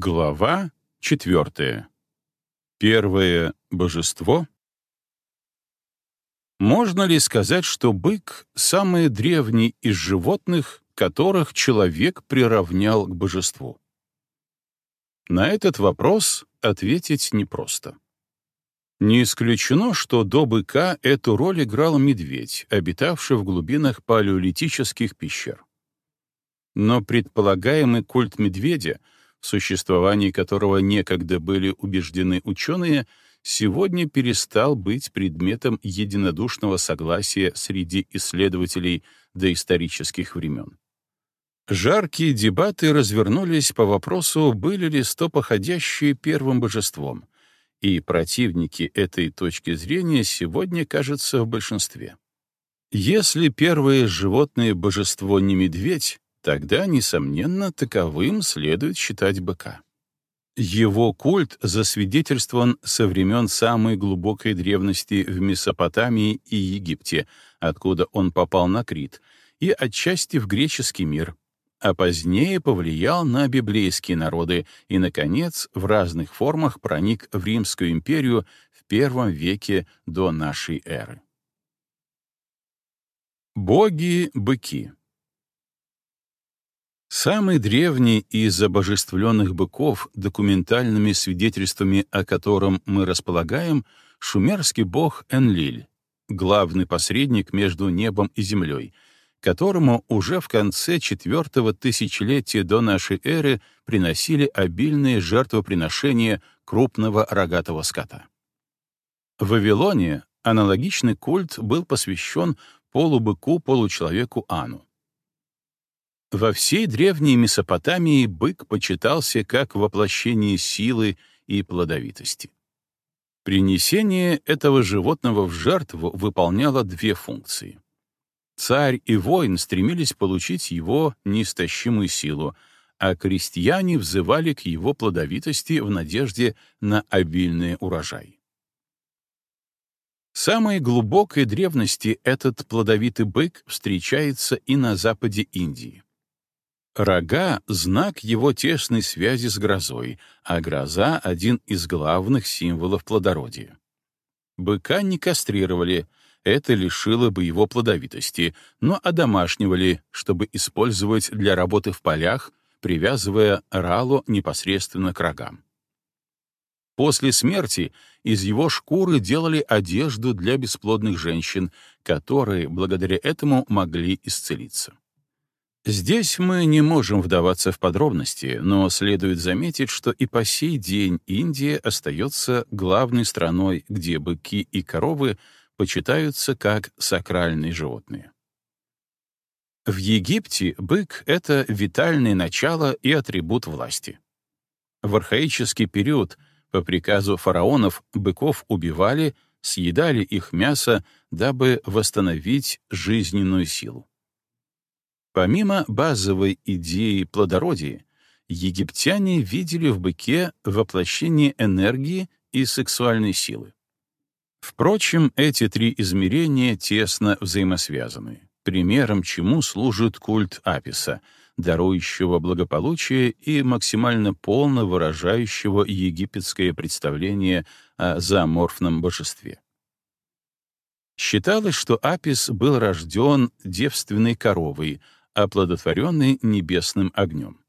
Глава четвертая. Первое божество. Можно ли сказать, что бык — самый древний из животных, которых человек приравнял к божеству? На этот вопрос ответить непросто. Не исключено, что до быка эту роль играл медведь, обитавший в глубинах палеолитических пещер. Но предполагаемый культ медведя — в существовании которого некогда были убеждены ученые, сегодня перестал быть предметом единодушного согласия среди исследователей доисторических времен. Жаркие дебаты развернулись по вопросу, были ли стопоходящие первым божеством, и противники этой точки зрения сегодня, кажется, в большинстве. Если первое животное божество не медведь, тогда, несомненно, таковым следует считать быка. Его культ засвидетельствован со времен самой глубокой древности в Месопотамии и Египте, откуда он попал на Крит, и отчасти в греческий мир, а позднее повлиял на библейские народы и, наконец, в разных формах проник в Римскую империю в первом веке до нашей эры. Боги-быки Самый древний из обожествленных быков, документальными свидетельствами о котором мы располагаем, шумерский бог Энлиль, главный посредник между небом и землей, которому уже в конце четвертого тысячелетия до нашей эры приносили обильные жертвоприношения крупного рогатого скота. В Вавилоне аналогичный культ был посвящен полубыку-получеловеку Ану. Во всей древней Месопотамии бык почитался как воплощение силы и плодовитости. Принесение этого животного в жертву выполняло две функции. Царь и воин стремились получить его неистощимую силу, а крестьяне взывали к его плодовитости в надежде на обильный урожай. самой глубокой древности этот плодовитый бык встречается и на западе Индии. Рога — знак его тесной связи с грозой, а гроза — один из главных символов плодородия. Быка не кастрировали, это лишило бы его плодовитости, но одомашнивали, чтобы использовать для работы в полях, привязывая ралу непосредственно к рогам. После смерти из его шкуры делали одежду для бесплодных женщин, которые благодаря этому могли исцелиться. Здесь мы не можем вдаваться в подробности, но следует заметить, что и по сей день Индия остается главной страной, где быки и коровы почитаются как сакральные животные. В Египте бык — это витальное начало и атрибут власти. В архаический период по приказу фараонов быков убивали, съедали их мясо, дабы восстановить жизненную силу. Помимо базовой идеи плодородия, египтяне видели в быке воплощение энергии и сексуальной силы. Впрочем, эти три измерения тесно взаимосвязаны, примером чему служит культ Аписа, дарующего благополучие и максимально полно выражающего египетское представление о зооморфном божестве. Считалось, что Апис был рожден девственной коровой, оплодотворенный небесным огнем.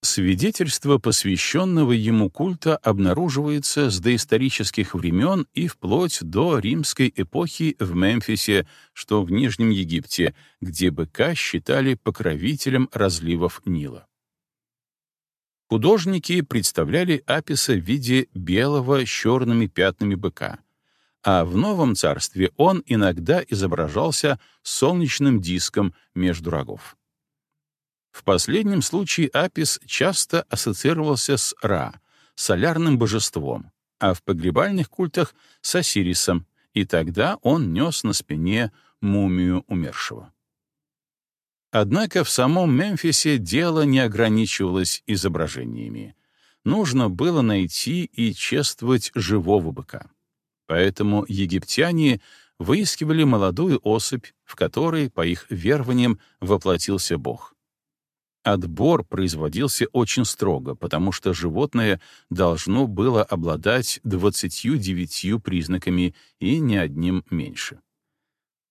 Свидетельство посвященного ему культа обнаруживается с доисторических времен и вплоть до римской эпохи в Мемфисе, что в Нижнем Египте, где быка считали покровителем разливов Нила. Художники представляли Аписа в виде белого с черными пятнами быка, а в Новом Царстве он иногда изображался солнечным диском между рогов. В последнем случае Апис часто ассоциировался с Ра, солярным божеством, а в погребальных культах — с Осирисом, и тогда он нес на спине мумию умершего. Однако в самом Мемфисе дело не ограничивалось изображениями. Нужно было найти и чествовать живого быка. Поэтому египтяне выискивали молодую особь, в которой, по их верованиям, воплотился Бог. Отбор производился очень строго, потому что животное должно было обладать 29 признаками и ни одним меньше.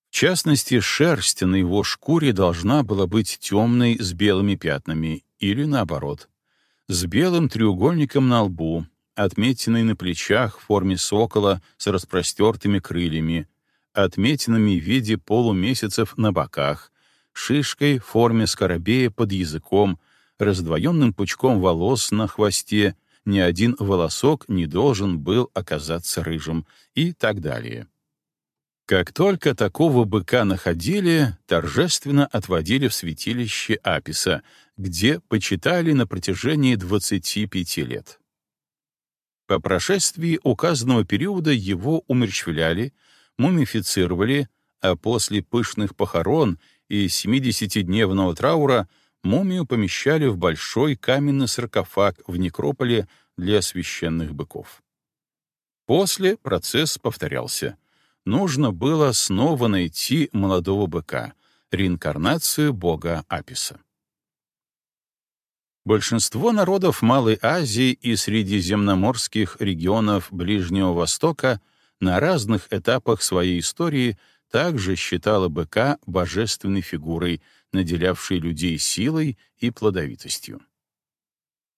В частности, шерсть на его шкуре должна была быть темной с белыми пятнами или наоборот, с белым треугольником на лбу, отметиной на плечах в форме сокола с распростертыми крыльями, отметинами в виде полумесяцев на боках, шишкой в форме скоробея под языком, раздвоенным пучком волос на хвосте, ни один волосок не должен был оказаться рыжим и так далее. Как только такого быка находили, торжественно отводили в святилище Аписа, где почитали на протяжении 25 лет. По прошествии указанного периода его умерщвляли, мумифицировали, а после пышных похорон и 70-дневного траура мумию помещали в большой каменный саркофаг в некрополе для священных быков. После процесс повторялся — нужно было снова найти молодого быка, реинкарнацию бога Аписа. Большинство народов Малой Азии и средиземноморских регионов Ближнего Востока на разных этапах своей истории также считало быка божественной фигурой, наделявшей людей силой и плодовитостью.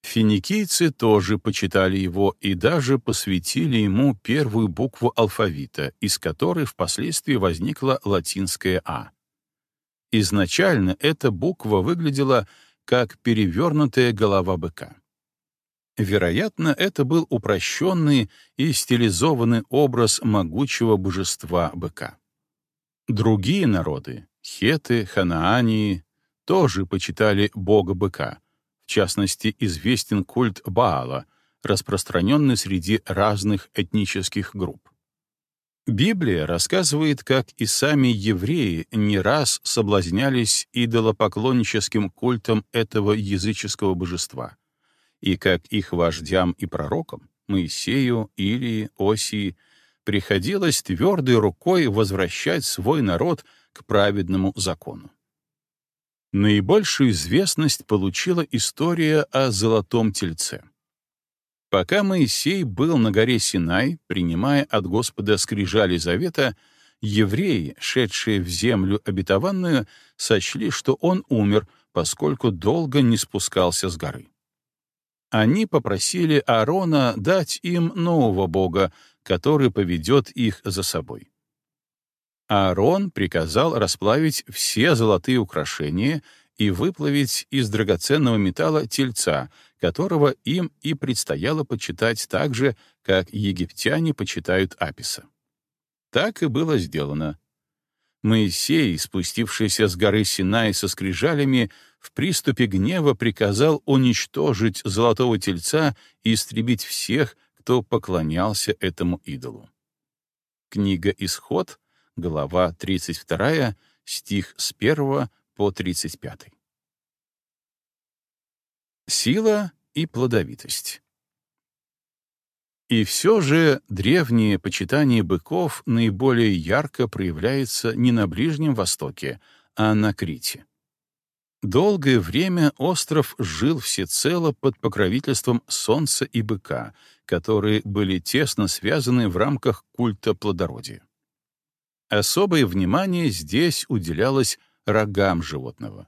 Финикийцы тоже почитали его и даже посвятили ему первую букву алфавита, из которой впоследствии возникла латинская «А». Изначально эта буква выглядела как перевернутая голова быка. Вероятно, это был упрощенный и стилизованный образ могучего божества быка. Другие народы — хеты, ханаании — тоже почитали бога быка — в частности, известен культ Баала, распространенный среди разных этнических групп. Библия рассказывает, как и сами евреи не раз соблазнялись идолопоклонническим культом этого языческого божества, и как их вождям и пророкам, Моисею, Илии, Осии, приходилось твердой рукой возвращать свой народ к праведному закону. Наибольшую известность получила история о Золотом Тельце. Пока Моисей был на горе Синай, принимая от Господа скрижали завета, евреи, шедшие в землю обетованную, сочли, что он умер, поскольку долго не спускался с горы. Они попросили Аарона дать им нового бога, который поведет их за собой. Аарон приказал расплавить все золотые украшения и выплавить из драгоценного металла тельца, которого им и предстояло почитать так же, как египтяне почитают Аписа. Так и было сделано. Моисей, спустившийся с горы Синай со скрижалями, в приступе гнева приказал уничтожить золотого тельца и истребить всех, кто поклонялся этому идолу. Книга «Исход» глава 32, стих с 1 по 35. Сила и плодовитость. И все же древнее почитание быков наиболее ярко проявляется не на Ближнем Востоке, а на Крите. Долгое время остров жил всецело под покровительством солнца и быка, которые были тесно связаны в рамках культа плодородия. Особое внимание здесь уделялось рогам животного.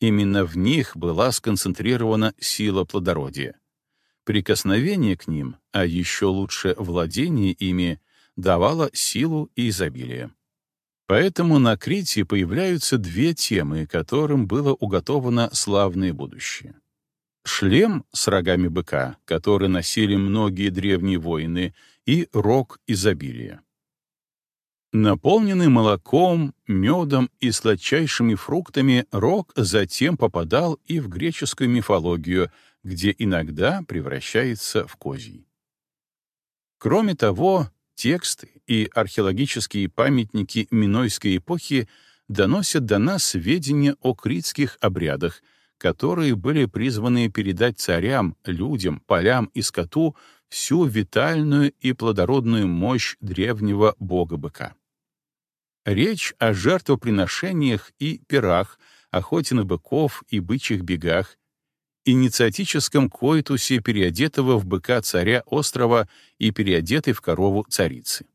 Именно в них была сконцентрирована сила плодородия. Прикосновение к ним, а еще лучше владение ими, давало силу и изобилие. Поэтому на Крите появляются две темы, которым было уготовано славное будущее. Шлем с рогами быка, который носили многие древние воины, и рог изобилия. Наполненный молоком, медом и сладчайшими фруктами, рог затем попадал и в греческую мифологию, где иногда превращается в козий. Кроме того, тексты и археологические памятники Минойской эпохи доносят до нас сведения о критских обрядах, которые были призваны передать царям, людям, полям и скоту всю витальную и плодородную мощь древнего бога-быка. Речь о жертвоприношениях и пирах, охоте на быков и бычьих бегах, инициатическом коитусе переодетого в быка царя острова и переодетой в корову царицы.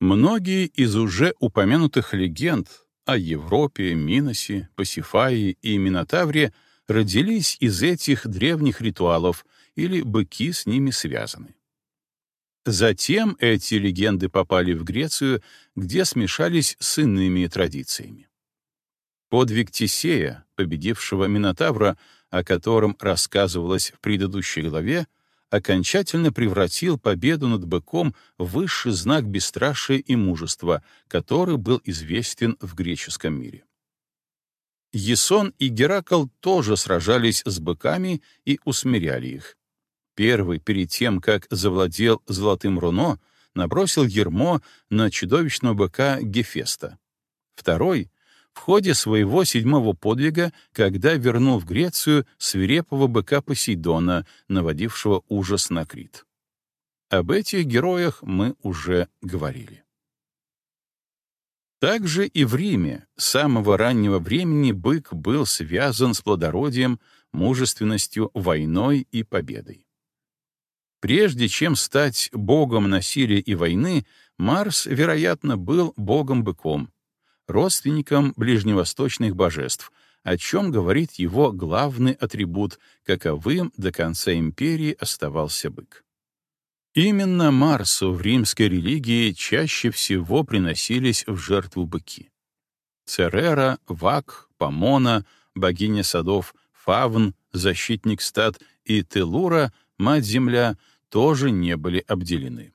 Многие из уже упомянутых легенд о Европе, Миносе, Пасифае и Минотавре родились из этих древних ритуалов или быки с ними связаны. Затем эти легенды попали в Грецию, где смешались с иными традициями. Подвиг Тисея, победившего Минотавра, о котором рассказывалось в предыдущей главе, окончательно превратил победу над быком в высший знак бесстрашия и мужества, который был известен в греческом мире. Есон и Геракл тоже сражались с быками и усмиряли их. Первый, перед тем, как завладел золотым руно, набросил ермо на чудовищного быка Гефеста. Второй — в ходе своего седьмого подвига, когда вернул в Грецию свирепого быка Посейдона, наводившего ужас на Крит. Об этих героях мы уже говорили. Также и в Риме с самого раннего времени бык был связан с плодородием, мужественностью, войной и победой. Прежде чем стать богом насилия и войны, Марс, вероятно, был богом-быком, родственником ближневосточных божеств, о чем говорит его главный атрибут, каковым до конца империи оставался бык. Именно Марсу в римской религии чаще всего приносились в жертву быки. Церера, Вак, Помона, богиня садов, Фавн, защитник стад и Телура, мать-земля, тоже не были обделены.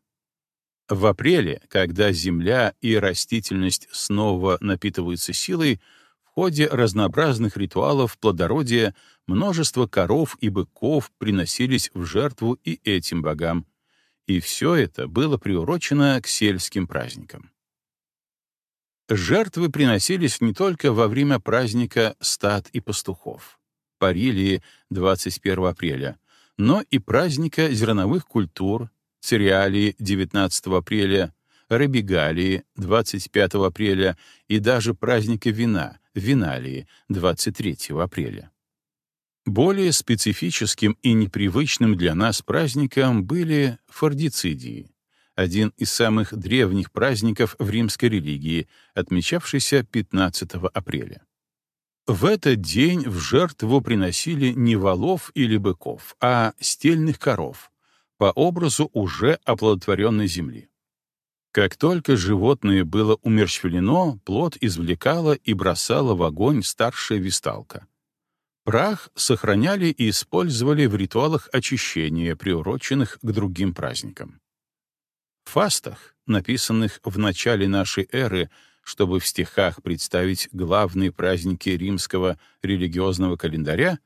В апреле, когда земля и растительность снова напитываются силой, в ходе разнообразных ритуалов плодородия множество коров и быков приносились в жертву и этим богам, и все это было приурочено к сельским праздникам. Жертвы приносились не только во время праздника стад и пастухов, Парилии 21 апреля, но и праздника зерновых культур, Цереалии 19 апреля, Рабигалии 25 апреля и даже праздника вина, Виналии 23 апреля. Более специфическим и непривычным для нас праздником были фордицидии, один из самых древних праздников в римской религии, отмечавшийся 15 апреля. В этот день в жертву приносили не волов или быков, а стельных коров, по образу уже оплодотворенной земли. Как только животное было умерщвлено, плод извлекала и бросала в огонь старшая висталка. Прах сохраняли и использовали в ритуалах очищения, приуроченных к другим праздникам. В фастах, написанных в начале нашей эры, чтобы в стихах представить главные праздники римского религиозного календаря,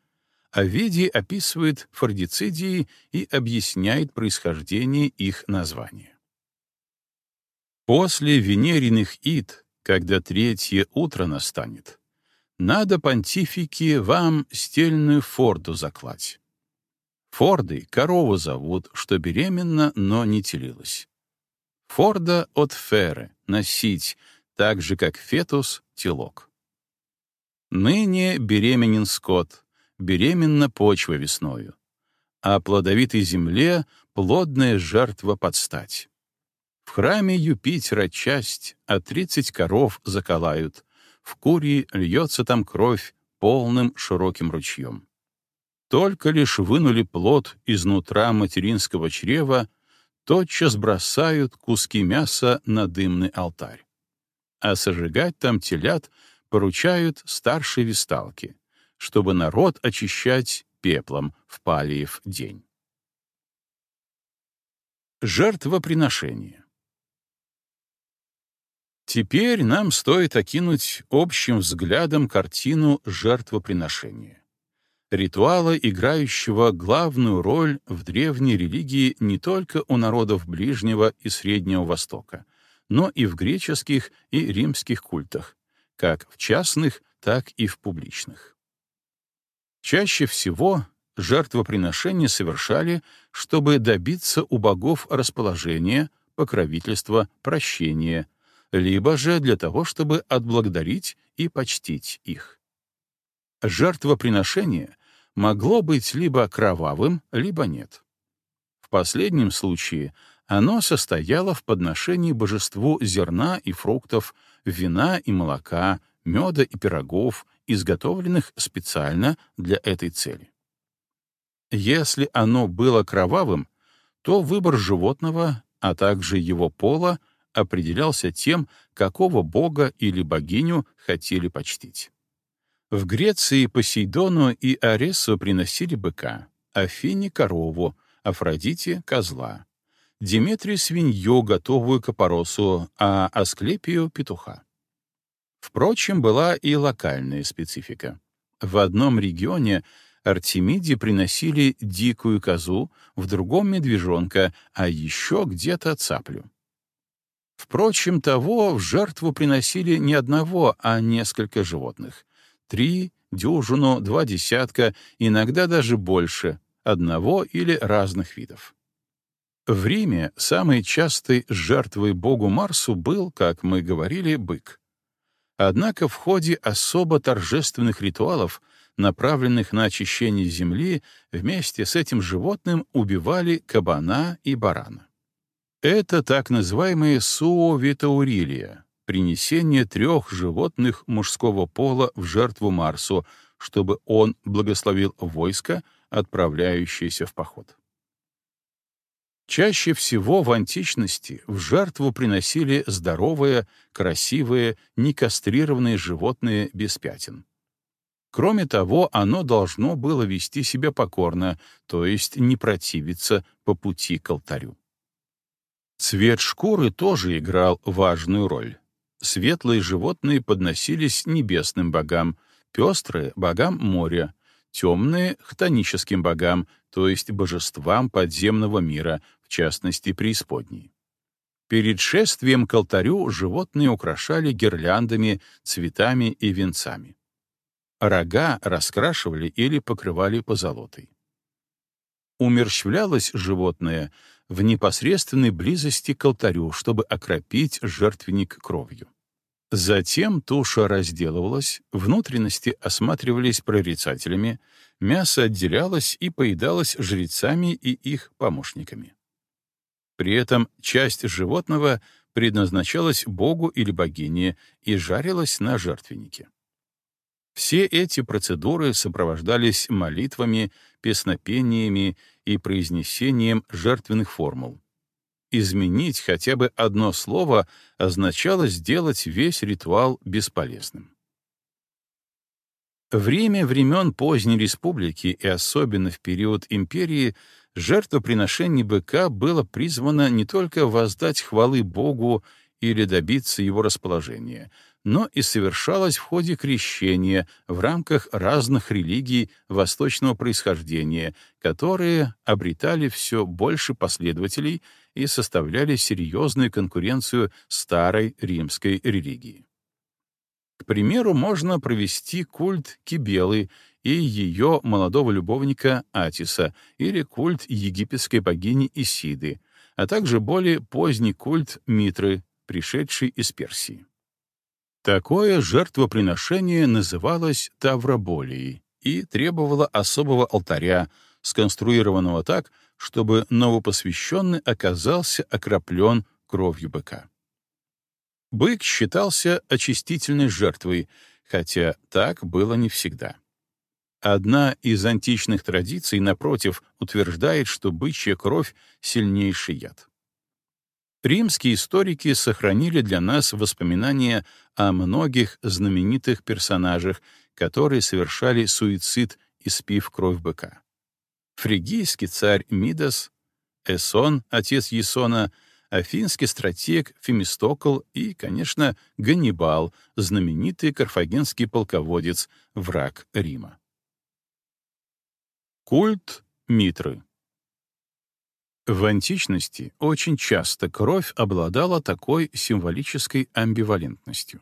Овидий описывает фордицидии и объясняет происхождение их названия. После венериных ид, когда третье утро настанет, надо, понтифики, вам стельную форду заклать. Форды корову зовут, что беременна, но не телилась. Форда от феры — носить, так же, как фетус — телок. Ныне беременен скот, беременна почва весною, а плодовитой земле плодная жертва подстать. В храме Юпитера часть, а тридцать коров заколают, в курии льется там кровь полным широким ручьем. Только лишь вынули плод изнутра материнского чрева, тотчас бросают куски мяса на дымный алтарь а сожигать там телят поручают старшей висталке, чтобы народ очищать пеплом в Палиев день. Жертвоприношение Теперь нам стоит окинуть общим взглядом картину жертвоприношения. Ритуала, играющего главную роль в древней религии не только у народов Ближнего и Среднего Востока, но и в греческих и римских культах, как в частных, так и в публичных. Чаще всего жертвоприношения совершали, чтобы добиться у богов расположения, покровительства, прощения, либо же для того, чтобы отблагодарить и почтить их. Жертвоприношение могло быть либо кровавым, либо нет. В последнем случае оно состояло в подношении божеству зерна и фруктов, вина и молока, меда и пирогов, изготовленных специально для этой цели. Если оно было кровавым, то выбор животного, а также его пола, определялся тем, какого бога или богиню хотели почтить. В Греции Посейдону и Аресу приносили быка, Афине — корову, Афродите — козла, Диметрию — свинью, готовую к опоросу, а Асклепию — петуха. Впрочем, была и локальная специфика. В одном регионе Артемиде приносили дикую козу, в другом — медвежонка, а еще где-то цаплю. Впрочем, того в жертву приносили не одного, а несколько животных. Три, дюжину, два десятка, иногда даже больше, одного или разных видов. В Риме самой частой жертвой богу Марсу был, как мы говорили, бык. Однако в ходе особо торжественных ритуалов, направленных на очищение земли, вместе с этим животным убивали кабана и барана. Это так называемая суовитаурилия, принесение трех животных мужского пола в жертву Марсу, чтобы он благословил войско, отправляющееся в поход. Чаще всего в античности в жертву приносили здоровые, красивые, некастрированные животные без пятен. Кроме того, оно должно было вести себя покорно, то есть не противиться по пути к алтарю. Цвет шкуры тоже играл важную роль. Светлые животные подносились небесным богам, пестрые — богам моря, темные — хтоническим богам, то есть божествам подземного мира, частности преисподней. Перед шествием к алтарю животные украшали гирляндами, цветами и венцами. Рога раскрашивали или покрывали позолотой. Умерщвлялось животное в непосредственной близости к алтарю, чтобы окропить жертвенник кровью. Затем туша разделывалась, внутренности осматривались прорицателями, мясо отделялось и поедалось жрецами и их помощниками. При этом часть животного предназначалась богу или богине и жарилась на жертвеннике. Все эти процедуры сопровождались молитвами, песнопениями и произнесением жертвенных формул. Изменить хотя бы одно слово означало сделать весь ритуал бесполезным. Время времен поздней республики и особенно в период империи жертвоприношение быка было призвано не только воздать хвалы Богу или добиться его расположения, но и совершалось в ходе крещения в рамках разных религий восточного происхождения, которые обретали все больше последователей и составляли серьезную конкуренцию старой римской религии. К примеру, можно провести культ Кибелы и ее молодого любовника Атиса или культ египетской богини Исиды, а также более поздний культ Митры, пришедший из Персии. Такое жертвоприношение называлось Тавроболией и требовало особого алтаря, сконструированного так, чтобы новопосвященный оказался окроплен кровью быка. Бык считался очистительной жертвой, хотя так было не всегда. Одна из античных традиций, напротив, утверждает, что бычья кровь — сильнейший яд. Римские историки сохранили для нас воспоминания о многих знаменитых персонажах, которые совершали суицид, испив кровь быка. Фригийский царь Мидас, Эсон, отец Есона, афинский стратег Фемистокл и, конечно, Ганнибал, знаменитый карфагенский полководец, враг Рима. Культ Митры В античности очень часто кровь обладала такой символической амбивалентностью.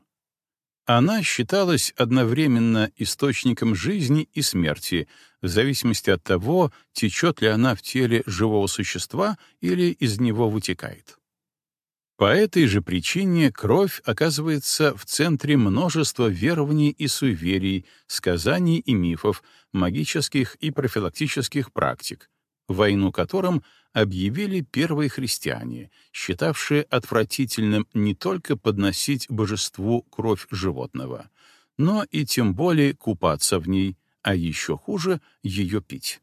Она считалась одновременно источником жизни и смерти, в зависимости от того, течет ли она в теле живого существа или из него вытекает. По этой же причине кровь оказывается в центре множества верований и суеверий, сказаний и мифов, магических и профилактических практик, войну которым объявили первые христиане, считавшие отвратительным не только подносить божеству кровь животного, но и тем более купаться в ней, а еще хуже — ее пить.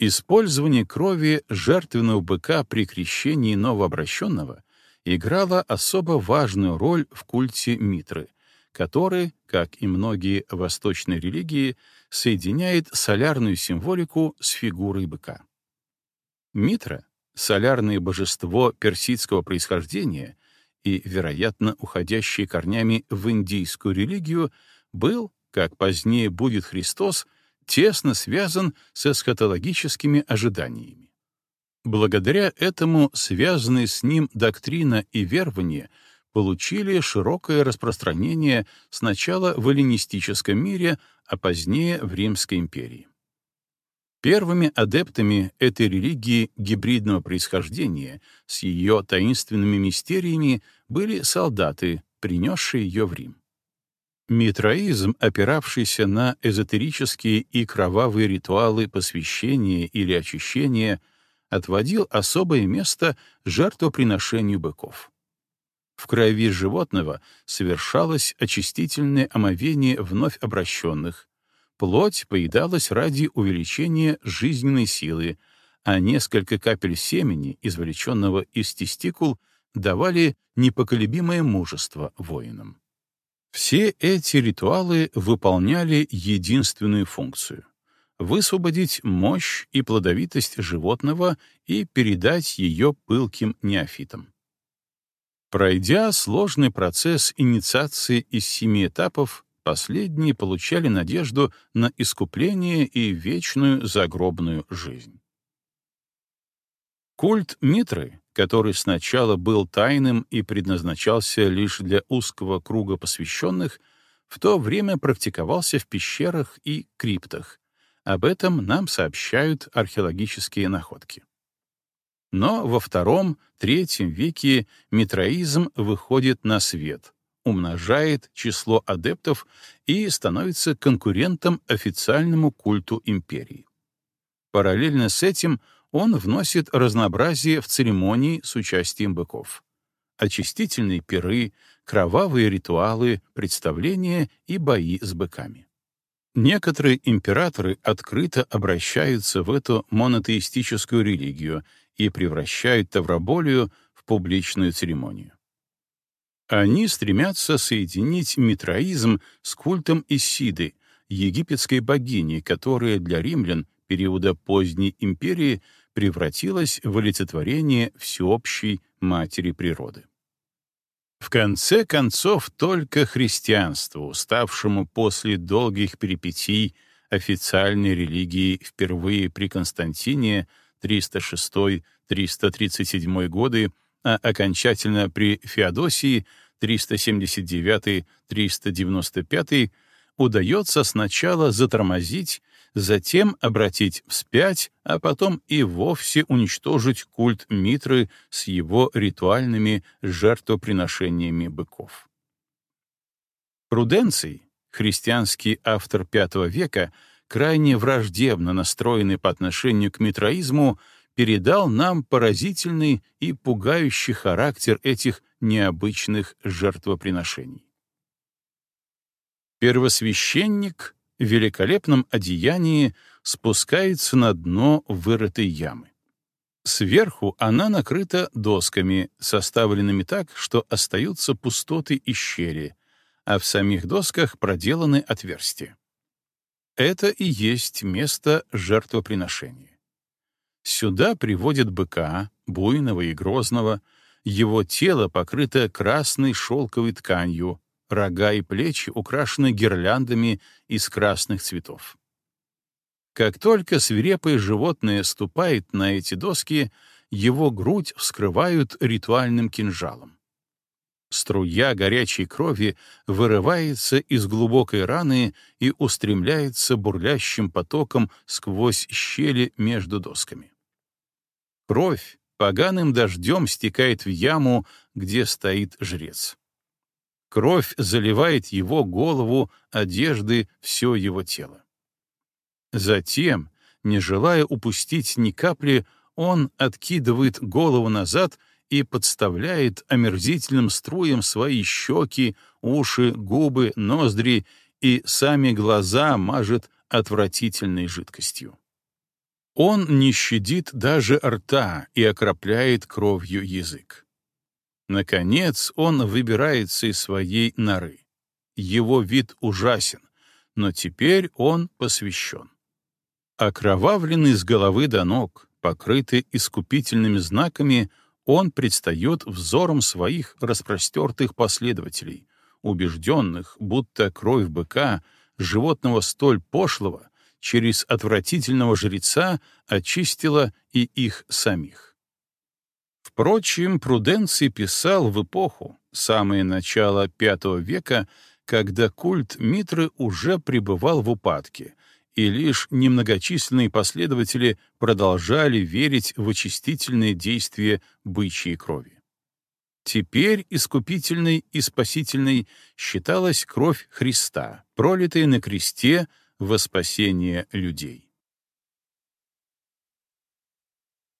Использование крови жертвенного быка при крещении новообращенного играло особо важную роль в культе Митры, который, как и многие восточные религии, соединяет солярную символику с фигурой быка. Митра — солярное божество персидского происхождения и, вероятно, уходящее корнями в индийскую религию, был, как позднее будет Христос, тесно связан с эсхатологическими ожиданиями. Благодаря этому связанные с ним доктрина и верование получили широкое распространение сначала в эллинистическом мире, а позднее в Римской империи. Первыми адептами этой религии гибридного происхождения с ее таинственными мистериями были солдаты, принесшие ее в Рим. Митраизм, опиравшийся на эзотерические и кровавые ритуалы посвящения или очищения, отводил особое место жертвоприношению быков. В крови животного совершалось очистительное омовение вновь обращенных, плоть поедалась ради увеличения жизненной силы, а несколько капель семени, извлеченного из тестикул, давали непоколебимое мужество воинам. Все эти ритуалы выполняли единственную функцию — высвободить мощь и плодовитость животного и передать ее пылким неофитам. Пройдя сложный процесс инициации из семи этапов, последние получали надежду на искупление и вечную загробную жизнь. Культ Митры который сначала был тайным и предназначался лишь для узкого круга посвященных, в то время практиковался в пещерах и криптах. Об этом нам сообщают археологические находки. Но во II-III веке митроизм выходит на свет, умножает число адептов и становится конкурентом официальному культу империи. Параллельно с этим — он вносит разнообразие в церемонии с участием быков. Очистительные пиры, кровавые ритуалы, представления и бои с быками. Некоторые императоры открыто обращаются в эту монотеистическую религию и превращают Тавроболию в публичную церемонию. Они стремятся соединить митроизм с культом Исиды, египетской богини, которая для римлян периода поздней империи превратилась в олицетворение всеобщей матери природы. В конце концов, только христианству, ставшему после долгих перипетий официальной религией впервые при Константине 306-337 годы, а окончательно при Феодосии 379-395, удается сначала затормозить затем обратить вспять, а потом и вовсе уничтожить культ Митры с его ритуальными жертвоприношениями быков. Пруденций, христианский автор V века, крайне враждебно настроенный по отношению к митроизму, передал нам поразительный и пугающий характер этих необычных жертвоприношений. Первосвященник великолепном одеянии спускается на дно вырытой ямы. Сверху она накрыта досками, составленными так, что остаются пустоты и щели, а в самих досках проделаны отверстия. Это и есть место жертвоприношения. Сюда приводят быка, буйного и грозного, его тело покрыто красной шелковой тканью, рога и плечи украшены гирляндами из красных цветов. Как только свирепое животное ступает на эти доски, его грудь вскрывают ритуальным кинжалом. Струя горячей крови вырывается из глубокой раны и устремляется бурлящим потоком сквозь щели между досками. Кровь, поганым дождем стекает в яму, где стоит жрец. Кровь заливает его голову, одежды, все его тело. Затем, не желая упустить ни капли, он откидывает голову назад и подставляет омерзительным струям свои щеки, уши, губы, ноздри и сами глаза мажет отвратительной жидкостью. Он не щадит даже рта и окропляет кровью язык. Наконец он выбирается из своей норы. Его вид ужасен, но теперь он посвящен. Окровавленный с головы до ног, покрытый искупительными знаками, он предстает взором своих распростертых последователей, убежденных, будто кровь быка, животного столь пошлого, через отвратительного жреца очистила и их самих. Впрочем, Пруденций писал в эпоху, самое начало V века, когда культ Митры уже пребывал в упадке, и лишь немногочисленные последователи продолжали верить в очистительные действия бычьей крови. Теперь искупительной и спасительной считалась кровь Христа, пролитая на кресте во спасение людей.